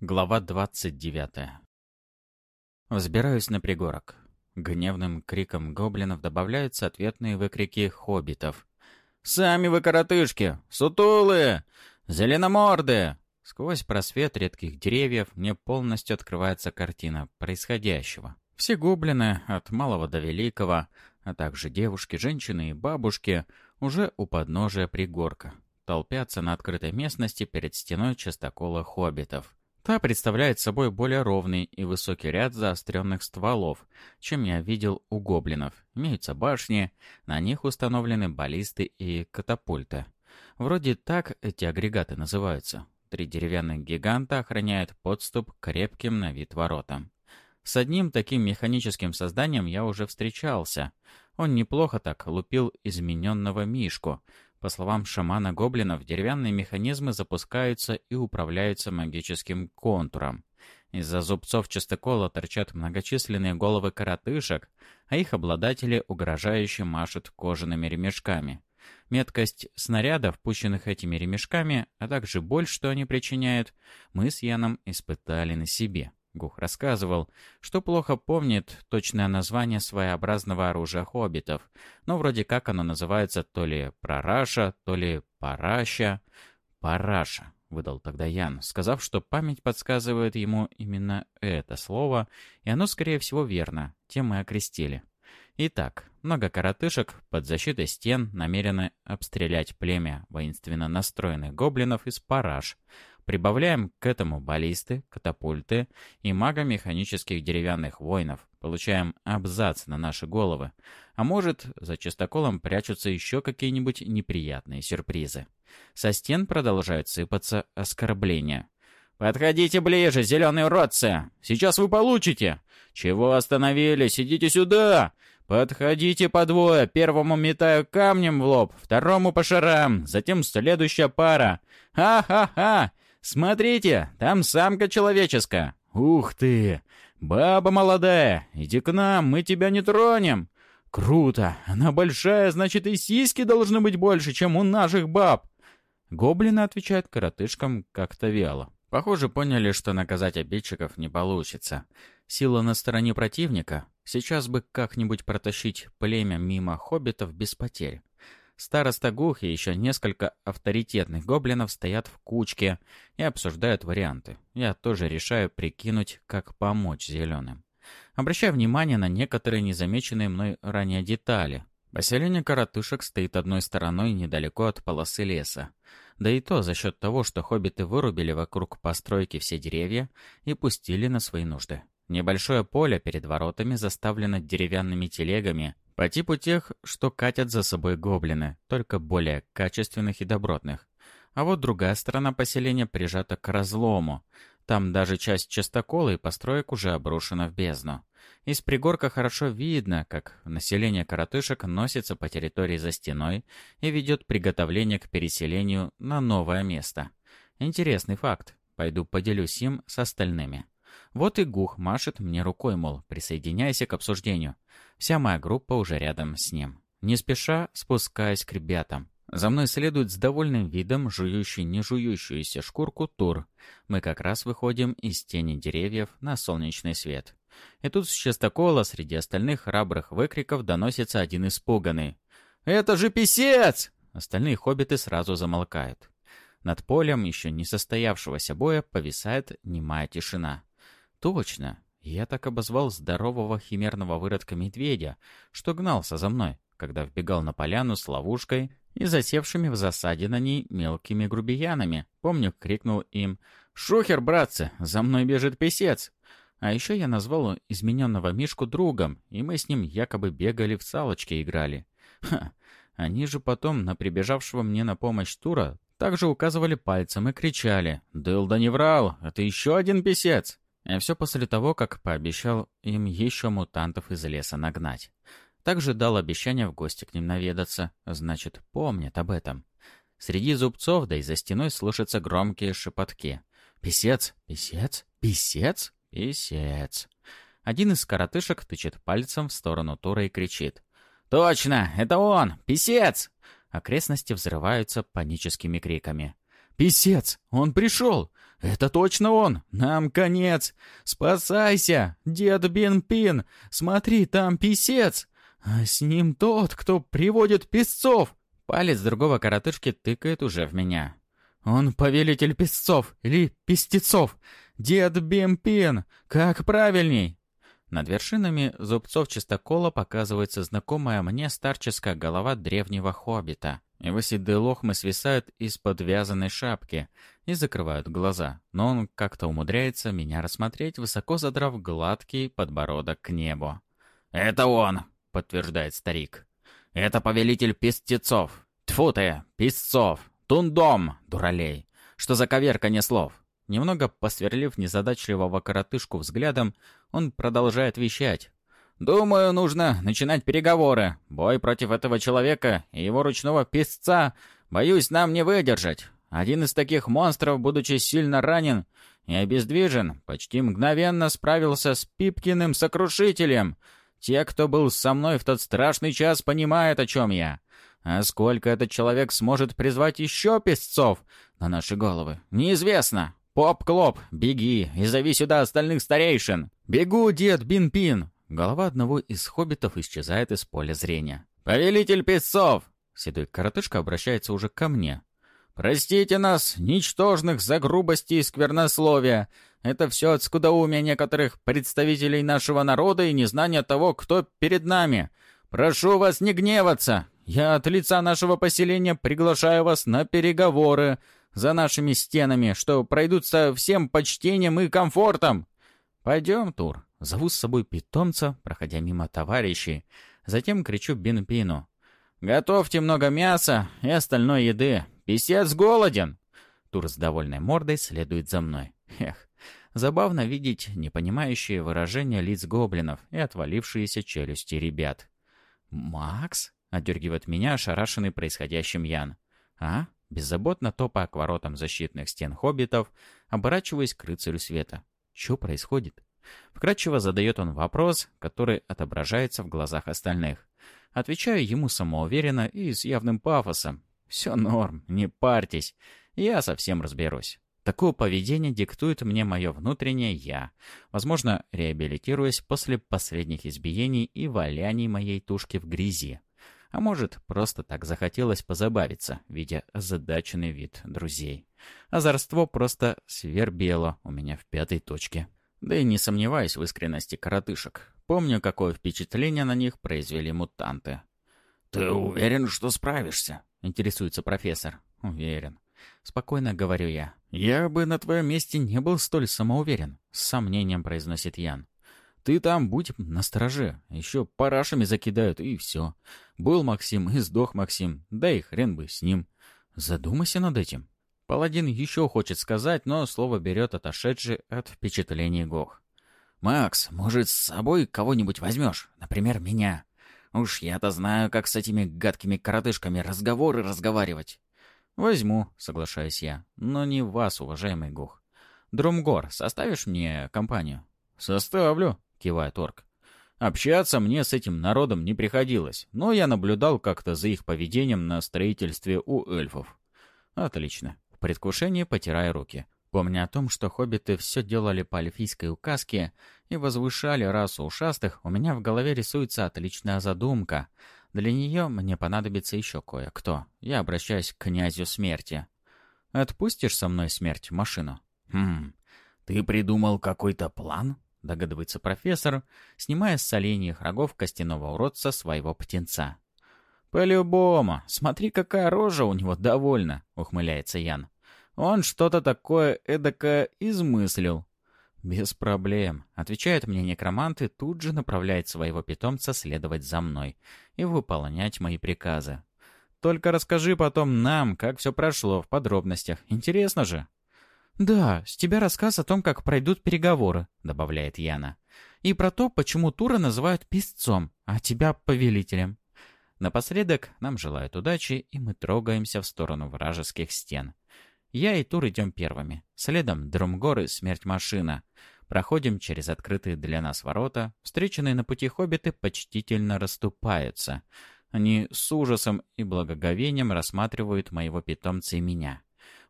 Глава 29. Взбираюсь на пригорок. Гневным криком гоблинов добавляются ответные выкрики хоббитов. «Сами вы коротышки! Сутулые! Зеленомордые!» Сквозь просвет редких деревьев мне полностью открывается картина происходящего. Все гоблины, от малого до великого, а также девушки, женщины и бабушки, уже у подножия пригорка. Толпятся на открытой местности перед стеной частокола хоббитов. Та представляет собой более ровный и высокий ряд заостренных стволов, чем я видел у гоблинов. Имеются башни, на них установлены баллисты и катапульты. Вроде так эти агрегаты называются. Три деревянных гиганта охраняют подступ к крепким на вид воротам. С одним таким механическим созданием я уже встречался. Он неплохо так лупил измененного Мишку, по словам шамана гоблинов, деревянные механизмы запускаются и управляются магическим контуром. Из-за зубцов частокола торчат многочисленные головы коротышек, а их обладатели угрожающе машут кожаными ремешками. Меткость снарядов, пущенных этими ремешками, а также боль, что они причиняют, мы с Яном испытали на себе. Гух рассказывал, что плохо помнит точное название своеобразного оружия хоббитов, но вроде как оно называется то ли Прараша, то ли Параща. Параша, выдал тогда Ян, сказав, что память подсказывает ему именно это слово, и оно, скорее всего, верно, тем мы окрестили. Итак, много коротышек под защитой стен намерены обстрелять племя воинственно настроенных гоблинов из Параш — Прибавляем к этому баллисты, катапульты и мага-механических деревянных воинов. Получаем абзац на наши головы. А может, за чистоколом прячутся еще какие-нибудь неприятные сюрпризы. Со стен продолжают сыпаться оскорбления. «Подходите ближе, зеленые уродцы! Сейчас вы получите! Чего остановились? Идите сюда! Подходите по двое! Первому метаю камнем в лоб, второму по шарам, затем следующая пара! Ха-ха-ха! «Смотрите, там самка человеческая!» «Ух ты! Баба молодая! Иди к нам, мы тебя не тронем!» «Круто! Она большая, значит, и сиськи должны быть больше, чем у наших баб!» Гоблины отвечают коротышкам как-то вяло. Похоже, поняли, что наказать обидчиков не получится. Сила на стороне противника. Сейчас бы как-нибудь протащить племя мимо хоббитов без потерь. Староста Гух и еще несколько авторитетных гоблинов стоят в кучке и обсуждают варианты. Я тоже решаю прикинуть, как помочь зеленым. Обращаю внимание на некоторые незамеченные мной ранее детали. Поселение коротышек стоит одной стороной недалеко от полосы леса. Да и то за счет того, что хоббиты вырубили вокруг постройки все деревья и пустили на свои нужды. Небольшое поле перед воротами заставлено деревянными телегами по типу тех, что катят за собой гоблины, только более качественных и добротных. А вот другая сторона поселения прижата к разлому. Там даже часть частокола и построек уже обрушена в бездну. Из пригорка хорошо видно, как население коротышек носится по территории за стеной и ведет приготовление к переселению на новое место. Интересный факт. Пойду поделюсь им с остальными. Вот и Гух машет мне рукой, мол, присоединяйся к обсуждению. Вся моя группа уже рядом с ним. Не спеша спускаясь к ребятам. За мной следует с довольным видом жующий не жующуюся шкурку Тур. Мы как раз выходим из тени деревьев на солнечный свет. И тут с частокола среди остальных храбрых выкриков доносится один испуганный. «Это же писец!» Остальные хоббиты сразу замолкают. Над полем еще не состоявшегося боя повисает немая тишина. Точно, я так обозвал здорового химерного выродка медведя, что гнался за мной, когда вбегал на поляну с ловушкой и засевшими в засаде на ней мелкими грубиянами. Помню, крикнул им «Шухер, братцы, за мной бежит писец!» А еще я назвал измененного Мишку другом, и мы с ним якобы бегали в салочки играли. Ха, они же потом на прибежавшего мне на помощь Тура также указывали пальцем и кричали «Дылда не врал, это еще один писец!» И все после того, как пообещал им еще мутантов из леса нагнать. Также дал обещание в гости к ним наведаться, значит, помнят об этом. Среди зубцов, да и за стеной слышатся громкие шепотки. «Песец! Песец! Песец! Песец!» Один из коротышек тычет пальцем в сторону Тура и кричит. «Точно! Это он! Песец!» Окрестности взрываются паническими криками. «Песец! Он пришел! «Это точно он! Нам конец! Спасайся! Дед Бин-Пин! Смотри, там писец! А с ним тот, кто приводит песцов!» Палец другого коротышки тыкает уже в меня. «Он повелитель песцов или пестецов! Дед Бим-Пин! Как правильней!» Над вершинами зубцов чистокола показывается знакомая мне старческая голова древнего хоббита. Его седые лохмы свисают из-под вязаной шапки и закрывают глаза, но он как-то умудряется меня рассмотреть, высоко задрав гладкий подбородок к небу. «Это он!» — подтверждает старик. «Это повелитель пестецов! Тьфу ты, песцов! Тундом, дуралей! Что за коверка слов?» Немного посверлив незадачливого коротышку взглядом, он продолжает вещать. «Думаю, нужно начинать переговоры. Бой против этого человека и его ручного песца, боюсь, нам не выдержать. Один из таких монстров, будучи сильно ранен и обездвижен, почти мгновенно справился с Пипкиным сокрушителем. Те, кто был со мной в тот страшный час, понимают, о чем я. А сколько этот человек сможет призвать еще песцов на наши головы, неизвестно. «Поп-клоп, беги и зови сюда остальных старейшин!» «Бегу, дед Бин-Пин!» Голова одного из хоббитов исчезает из поля зрения. «Повелитель песцов!» Седой коротышка обращается уже ко мне. «Простите нас, ничтожных, за грубости и сквернословия. Это все от скудоумия некоторых представителей нашего народа и незнания того, кто перед нами. Прошу вас не гневаться. Я от лица нашего поселения приглашаю вас на переговоры за нашими стенами, что пройдут со всем почтением и комфортом. Пойдем, Тур. Зову с собой питомца, проходя мимо товарищей. Затем кричу Бинпину. «Готовьте много мяса и остальной еды. Песец голоден!» Тур с довольной мордой следует за мной. Эх, забавно видеть непонимающие выражения лиц гоблинов и отвалившиеся челюсти ребят. «Макс?» — отдергивает меня ошарашенный происходящим Ян. «А? Беззаботно топая к воротам защитных стен хоббитов, оборачиваясь к рыцарю света. Что происходит? Вкратчиво задает он вопрос, который отображается в глазах остальных. Отвечаю ему самоуверенно и с явным пафосом. «Все норм, не парьтесь, я совсем разберусь». Такое поведение диктует мне мое внутреннее «я», возможно, реабилитируясь после последних избиений и валяний моей тушки в грязи. А может, просто так захотелось позабавиться, видя озадаченный вид друзей. Озорство просто свербело у меня в пятой точке. Да и не сомневаюсь в искренности коротышек. Помню, какое впечатление на них произвели мутанты. «Ты уверен, что справишься?» — интересуется профессор. «Уверен». Спокойно говорю я. «Я бы на твоем месте не был столь самоуверен», — с сомнением произносит Ян. Ты там будь настороже. Еще парашами закидают, и все. Был Максим, и сдох Максим. Да и хрен бы с ним. Задумайся над этим. Паладин еще хочет сказать, но слово берет отошедший от впечатлений Гох. «Макс, может, с собой кого-нибудь возьмешь? Например, меня. Уж я-то знаю, как с этими гадкими коротышками разговоры разговаривать». «Возьму», — соглашаюсь я. «Но не вас, уважаемый Гох. Друмгор, составишь мне компанию?» «Составлю», кивает орк. Общаться мне с этим народом не приходилось, но я наблюдал как-то за их поведением на строительстве у эльфов. Отлично. Предвкушении потирая руки. Помня о том, что хоббиты все делали по эльфийской указке и возвышали расу ушастых, у меня в голове рисуется отличная задумка. Для нее мне понадобится еще кое-кто. Я обращаюсь к князю смерти. «Отпустишь со мной смерть машину?» «Хм, ты придумал какой-то план?» догадывается профессор, снимая с соленьих рогов костяного уродца своего птенца. «По-любому. Смотри, какая рожа у него довольна», — ухмыляется Ян. «Он что-то такое эдакое измыслил». «Без проблем», — отвечает мне некромант и тут же направляет своего питомца следовать за мной и выполнять мои приказы. «Только расскажи потом нам, как все прошло в подробностях. Интересно же». «Да, с тебя рассказ о том, как пройдут переговоры», — добавляет Яна. «И про то, почему Тура называют писцом, а тебя повелителем». Напоследок нам желают удачи, и мы трогаемся в сторону вражеских стен. Я и Тур идем первыми. Следом Друмгор и Смерть Машина. Проходим через открытые для нас ворота. Встреченные на пути хоббиты почтительно расступаются. Они с ужасом и благоговением рассматривают моего питомца и меня.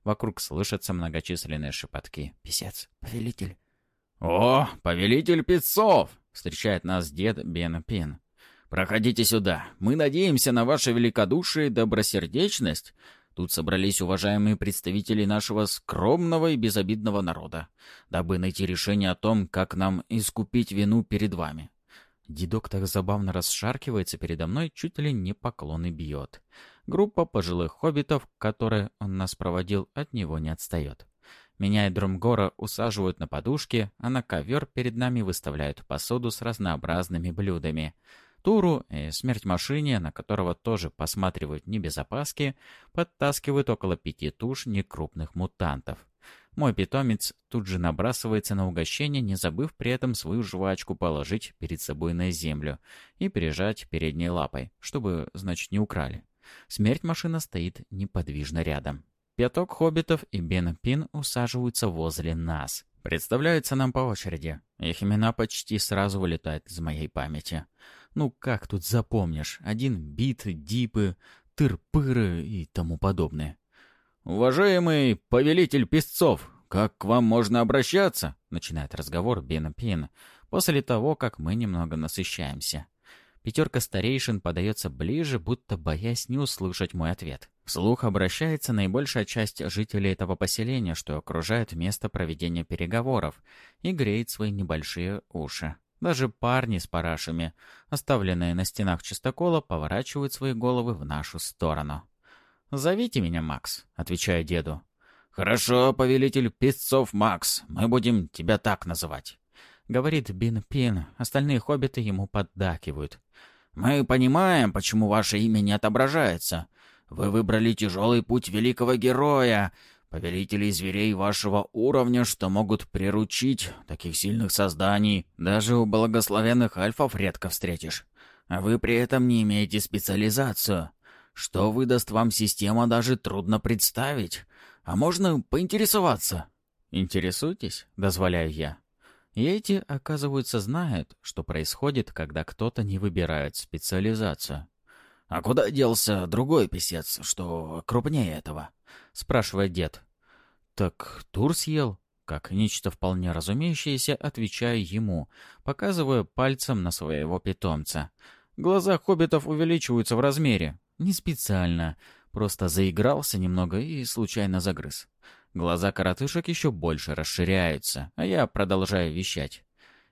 Вокруг слышатся многочисленные шепотки. «Песец, повелитель». «О, повелитель песцов!» — встречает нас дед Бен Пин. «Проходите сюда. Мы надеемся на ваше великодушие и добросердечность. Тут собрались уважаемые представители нашего скромного и безобидного народа, дабы найти решение о том, как нам искупить вину перед вами. Дедок так забавно расшаркивается передо мной, чуть ли не поклоны бьет. Группа пожилых хоббитов, которые он нас проводил, от него не отстает. Меня и Дромгора усаживают на подушки, а на ковер перед нами выставляют посуду с разнообразными блюдами. Туру и смерть машине, на которого тоже посматривают не без опаски, подтаскивают около пяти туш некрупных мутантов. Мой питомец тут же набрасывается на угощение, не забыв при этом свою жвачку положить перед собой на землю и прижать передней лапой, чтобы, значит, не украли. Смерть машина стоит неподвижно рядом. Пяток хоббитов и Бен Пин усаживаются возле нас. Представляются нам по очереди. Их имена почти сразу вылетают из моей памяти. Ну как тут запомнишь? Один бит, дипы, тыр-пыры и тому подобное. «Уважаемый повелитель песцов, как к вам можно обращаться?» Начинает разговор Бен Пин после того, как мы немного насыщаемся. Пятерка старейшин подается ближе, будто боясь не услышать мой ответ. Вслух обращается наибольшая часть жителей этого поселения, что окружает место проведения переговоров, и греет свои небольшие уши. Даже парни с парашами, оставленные на стенах чистокола, поворачивают свои головы в нашу сторону. «Зовите меня Макс», — отвечаю деду. «Хорошо, повелитель песцов Макс, мы будем тебя так называть», — говорит Бин Пин. Остальные хоббиты ему поддакивают. «Мы понимаем, почему ваше имя не отображается. Вы выбрали тяжелый путь великого героя, повелителей зверей вашего уровня, что могут приручить таких сильных созданий. Даже у благословенных альфов редко встретишь. А вы при этом не имеете специализацию. Что выдаст вам система, даже трудно представить. А можно поинтересоваться?» «Интересуйтесь?» — дозволяю я. И эти, оказывается, знают, что происходит, когда кто-то не выбирает специализацию. «А куда делся другой писец, что крупнее этого?» — спрашивает дед. «Так тур съел?» Как нечто вполне разумеющееся, отвечаю ему, показывая пальцем на своего питомца. Глаза хоббитов увеличиваются в размере. Не специально, просто заигрался немного и случайно загрыз. Глаза коротышек еще больше расширяются, а я продолжаю вещать.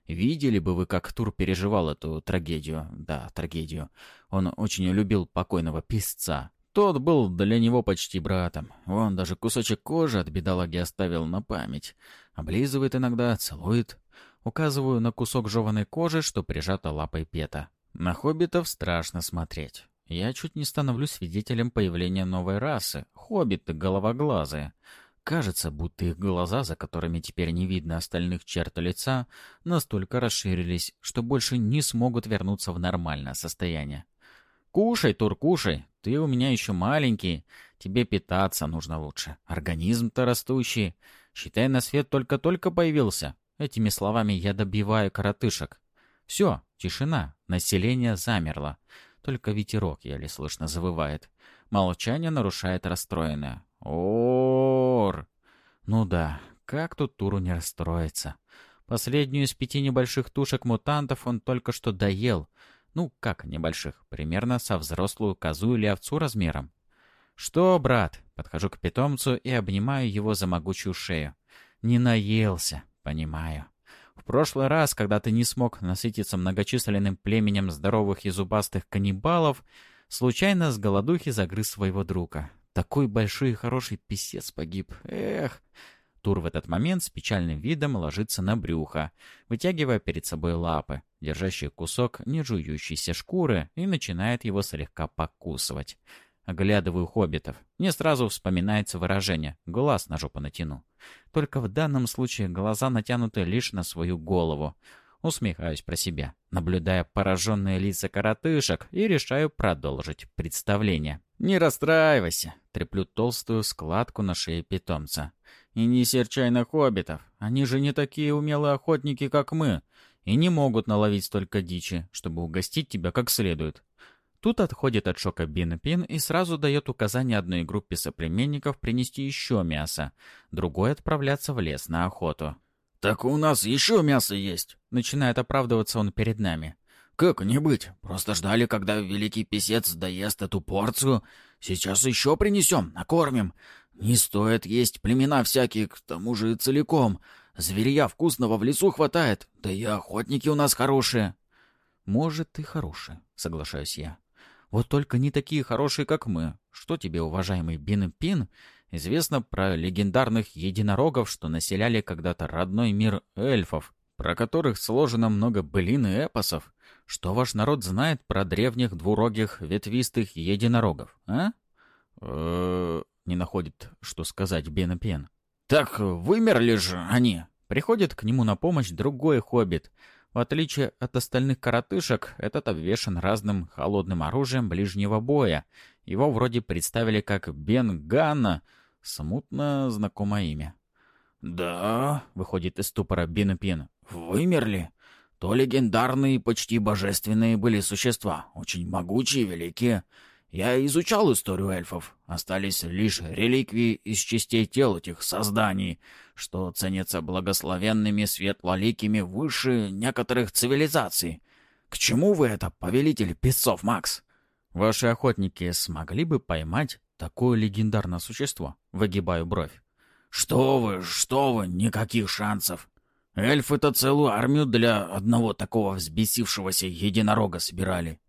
Видели бы вы, как Тур переживал эту трагедию. Да, трагедию. Он очень любил покойного писца. Тот был для него почти братом. Он даже кусочек кожи от бедолаги оставил на память. Облизывает иногда, целует. Указываю на кусок жеваной кожи, что прижато лапой Пета. На хоббитов страшно смотреть. Я чуть не становлюсь свидетелем появления новой расы — хоббиты головоглазые. Кажется, будто их глаза, за которыми теперь не видно остальных черт лица, настолько расширились, что больше не смогут вернуться в нормальное состояние. «Кушай, Тур, кушай! Ты у меня еще маленький. Тебе питаться нужно лучше. Организм-то растущий. Считай, на свет только-только появился». Этими словами я добиваю коротышек. Все, тишина, население замерло. Только ветерок еле слышно завывает. Молчание нарушает расстроенное. Ор! Ну да, как тут Туру не расстроиться? Последнюю из пяти небольших тушек мутантов он только что доел. Ну, как небольших? Примерно со взрослую козу или овцу размером. «Что, брат?» Подхожу к питомцу и обнимаю его за могучую шею. «Не наелся, понимаю. В прошлый раз, когда ты не смог насытиться многочисленным племенем здоровых и зубастых каннибалов, случайно с голодухи загрыз своего друга. Такой большой и хороший писец погиб. Эх. Тур в этот момент с печальным видом ложится на брюхо, вытягивая перед собой лапы, держащие кусок нежующейся шкуры, и начинает его слегка покусывать. Оглядываю хоббитов. Мне сразу вспоминается выражение «глаз на жопу натяну». Только в данном случае глаза натянуты лишь на свою голову. Усмехаюсь про себя, наблюдая пораженные лица коротышек и решаю продолжить представление. «Не расстраивайся», — треплю толстую складку на шее питомца. «И не серчай на хоббитов. Они же не такие умелые охотники, как мы, и не могут наловить столько дичи, чтобы угостить тебя как следует. Тут отходит от шока Бин Пин и сразу дает указание одной группе соплеменников принести еще мясо, другой отправляться в лес на охоту. «Так у нас еще мясо есть!» Начинает оправдываться он перед нами. «Как не быть? Просто ждали, когда великий писец доест эту порцию. Сейчас еще принесем, накормим. Не стоит есть племена всякие, к тому же целиком. Зверья вкусного в лесу хватает, да и охотники у нас хорошие». «Может, и хорошие», — соглашаюсь я. Вот только не такие хорошие, как мы. Что тебе, уважаемый Бин Пин, известно про легендарных единорогов, что населяли когда-то родной мир эльфов, про которых сложено много былин и эпосов? Что ваш народ знает про древних двурогих ветвистых единорогов, а? Э, не находит, что сказать Бен Пен. Так вымерли же они. Приходит к нему на помощь другой хоббит, в отличие от остальных коротышек, этот обвешан разным холодным оружием ближнего боя. Его вроде представили как Бен Ганна, смутно знакомое имя. «Да», — выходит из ступора Бин Пин, — «вымерли. То легендарные, почти божественные были существа, очень могучие, великие. Я изучал историю эльфов. Остались лишь реликвии из частей тел этих созданий, что ценятся благословенными светлоликими выше некоторых цивилизаций. К чему вы это, повелитель песцов, Макс? Ваши охотники смогли бы поймать такое легендарное существо? Выгибаю бровь. Что вы, что вы, никаких шансов. Эльфы-то целую армию для одного такого взбесившегося единорога собирали.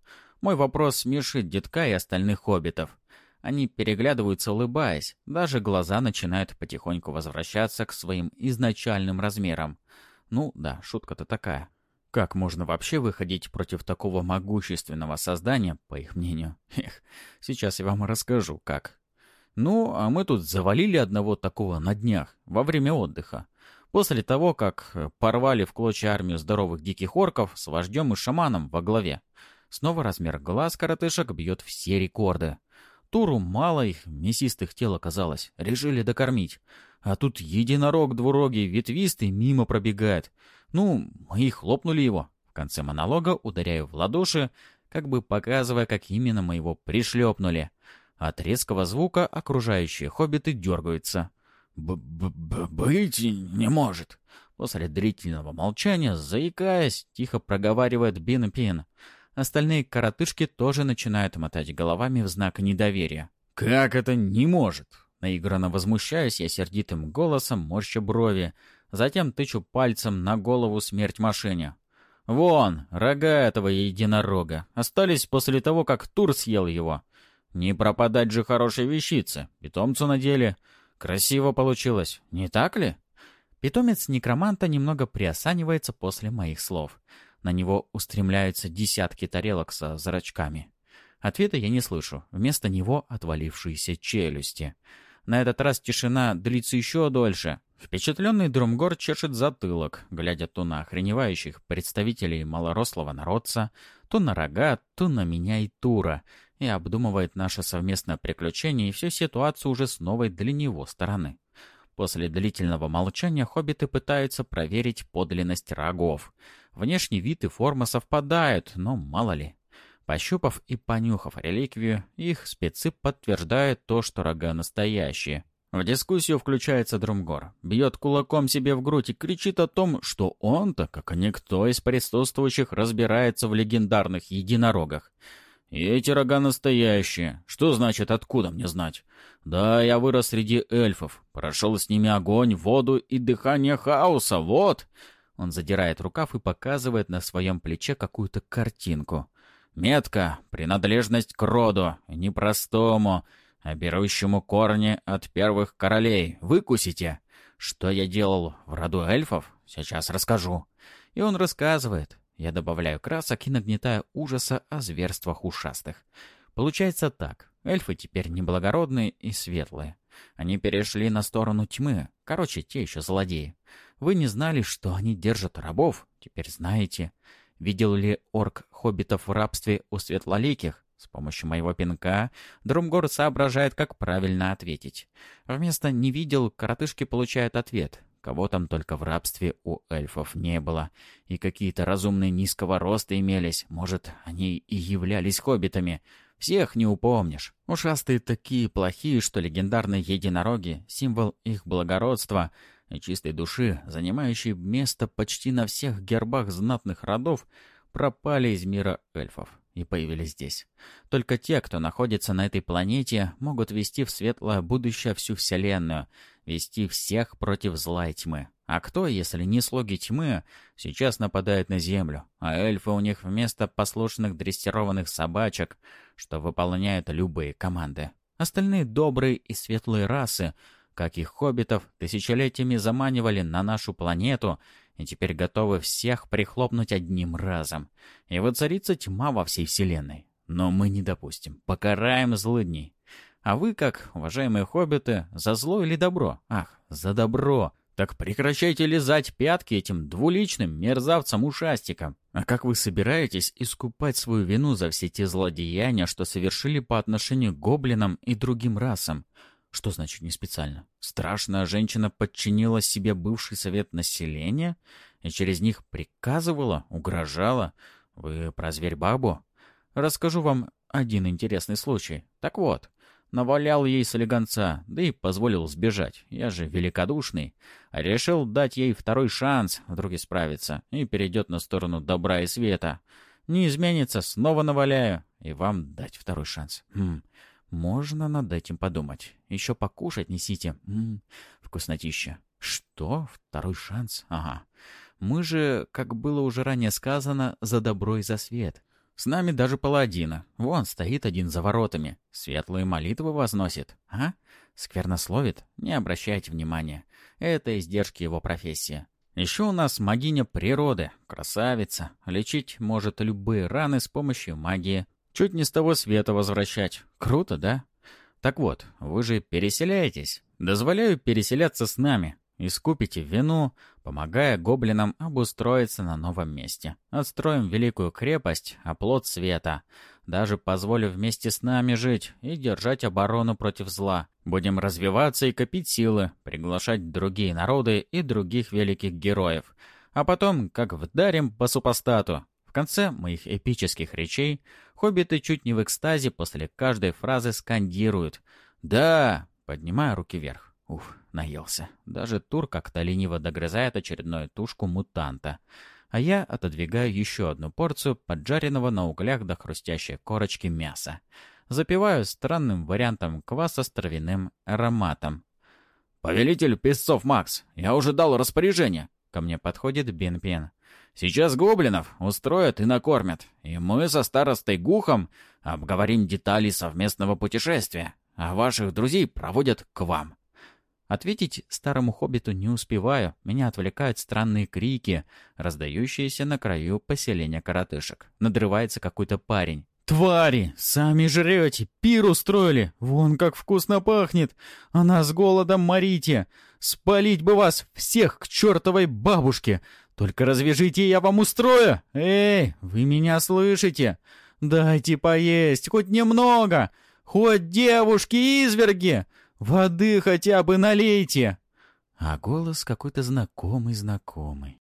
Мой вопрос смешит детка и остальных хоббитов. Они переглядываются, улыбаясь. Даже глаза начинают потихоньку возвращаться к своим изначальным размерам. Ну да, шутка-то такая. Как можно вообще выходить против такого могущественного создания, по их мнению? Эх, сейчас я вам расскажу, как. Ну, а мы тут завалили одного такого на днях, во время отдыха. После того, как порвали в клочья армию здоровых диких орков с вождем и шаманом во главе. Снова размер глаз коротышек бьет все рекорды. Туру мало их мясистых тел оказалось, решили докормить. А тут единорог двурогий, ветвистый, мимо пробегает. Ну, мы и хлопнули его. В конце монолога ударяю в ладоши, как бы показывая, как именно мы его пришлепнули. От резкого звука окружающие хоббиты дергаются. Б -б -б «Быть не может!» После длительного молчания, заикаясь, тихо проговаривает Бин Пин. Остальные коротышки тоже начинают мотать головами в знак недоверия. «Как это не может?» Наигранно возмущаюсь я сердитым голосом, морща брови. Затем тычу пальцем на голову смерть машине. «Вон, рога этого единорога. Остались после того, как Тур съел его. Не пропадать же хорошей вещицы. Питомцу на деле. Красиво получилось, не так ли?» Питомец некроманта немного приосанивается после моих слов. На него устремляются десятки тарелок со зрачками. Ответа я не слышу. Вместо него отвалившиеся челюсти. На этот раз тишина длится еще дольше. Впечатленный Друмгор чешет затылок, глядя то на охреневающих представителей малорослого народца, то на рога, то на меня и Тура, и обдумывает наше совместное приключение и всю ситуацию уже с новой для него стороны. После длительного молчания хоббиты пытаются проверить подлинность рогов. Внешний вид и форма совпадают, но мало ли. Пощупав и понюхав реликвию, их спецы подтверждают то, что рога настоящие. В дискуссию включается Друмгор, бьет кулаком себе в грудь и кричит о том, что он-то, как никто из присутствующих, разбирается в легендарных единорогах. И эти рога настоящие. Что значит, откуда мне знать? Да, я вырос среди эльфов, прошел с ними огонь, воду и дыхание хаоса, вот. Он задирает рукав и показывает на своем плече какую-то картинку. Метка, принадлежность к роду, непростому, а корни от первых королей. Выкусите. Что я делал в роду эльфов, сейчас расскажу. И он рассказывает. Я добавляю красок и нагнетаю ужаса о зверствах ушастых. Получается так. Эльфы теперь неблагородные и светлые. Они перешли на сторону тьмы. Короче, те еще злодеи. Вы не знали, что они держат рабов? Теперь знаете. Видел ли орк хоббитов в рабстве у светлоликих? С помощью моего пинка Друмгор соображает, как правильно ответить. Вместо «не видел» коротышки получают ответ. Кого там только в рабстве у эльфов не было. И какие-то разумные низкого роста имелись. Может, они и являлись хоббитами. Всех не упомнишь. Ушастые такие плохие, что легендарные единороги — символ их благородства и чистой души, занимающие место почти на всех гербах знатных родов, пропали из мира эльфов и появились здесь. Только те, кто находится на этой планете, могут вести в светлое будущее всю Вселенную, вести всех против зла и тьмы. А кто, если не слуги тьмы, сейчас нападает на Землю, а эльфы у них вместо послушных дрессированных собачек, что выполняют любые команды. Остальные добрые и светлые расы, как и хоббитов, тысячелетиями заманивали на нашу планету и теперь готовы всех прихлопнуть одним разом. И воцарится тьма во всей вселенной. Но мы не допустим. Покараем злыдней. А вы, как, уважаемые хоббиты, за зло или добро? Ах, за добро. Так прекращайте лизать пятки этим двуличным мерзавцам-ушастикам. А как вы собираетесь искупать свою вину за все те злодеяния, что совершили по отношению к гоблинам и другим расам? Что значит не специально? Страшная женщина подчинила себе бывший совет населения и через них приказывала, угрожала. Вы про зверь-бабу? Расскажу вам один интересный случай. Так вот, навалял ей слегонца, да и позволил сбежать. Я же великодушный. Решил дать ей второй шанс, вдруг исправиться, и перейдет на сторону добра и света. Не изменится, снова наваляю, и вам дать второй шанс. Хм, можно над этим подумать. Еще покушать несите. Ммм, вкуснотища. Что? Второй шанс? Ага. Мы же, как было уже ранее сказано, за добро и за свет. С нами даже паладина. Вон стоит один за воротами. Светлые молитвы возносит. А? Сквернословит? Не обращайте внимания. Это издержки его профессии. Еще у нас магиня природы. Красавица. Лечить может любые раны с помощью магии. Чуть не с того света возвращать. Круто, да? Так вот, вы же переселяетесь. Дозволяю переселяться с нами. Искупите вину, помогая гоблинам обустроиться на новом месте. Отстроим великую крепость, оплот света. Даже позволю вместе с нами жить и держать оборону против зла. Будем развиваться и копить силы, приглашать другие народы и других великих героев. А потом, как вдарим по супостату, конце моих эпических речей хоббиты чуть не в экстазе после каждой фразы скандируют «Да!», поднимая руки вверх. Уф, наелся. Даже Тур как-то лениво догрызает очередную тушку мутанта. А я отодвигаю еще одну порцию поджаренного на углях до хрустящей корочки мяса. Запиваю странным вариантом кваса с травяным ароматом. «Повелитель песцов Макс, я уже дал распоряжение!» Ко мне подходит Бен Пен. Сейчас гоблинов устроят и накормят, и мы со старостой Гухом обговорим детали совместного путешествия, а ваших друзей проводят к вам». Ответить старому хоббиту не успеваю, меня отвлекают странные крики, раздающиеся на краю поселения коротышек. Надрывается какой-то парень. «Твари! Сами жрете! Пир устроили! Вон как вкусно пахнет! А нас голодом морите! Спалить бы вас всех к чертовой бабушке! Только развяжите, я вам устрою! Эй, вы меня слышите? Дайте поесть, хоть немного! Хоть девушки-изверги! Воды хотя бы налейте!» А голос какой-то знакомый-знакомый.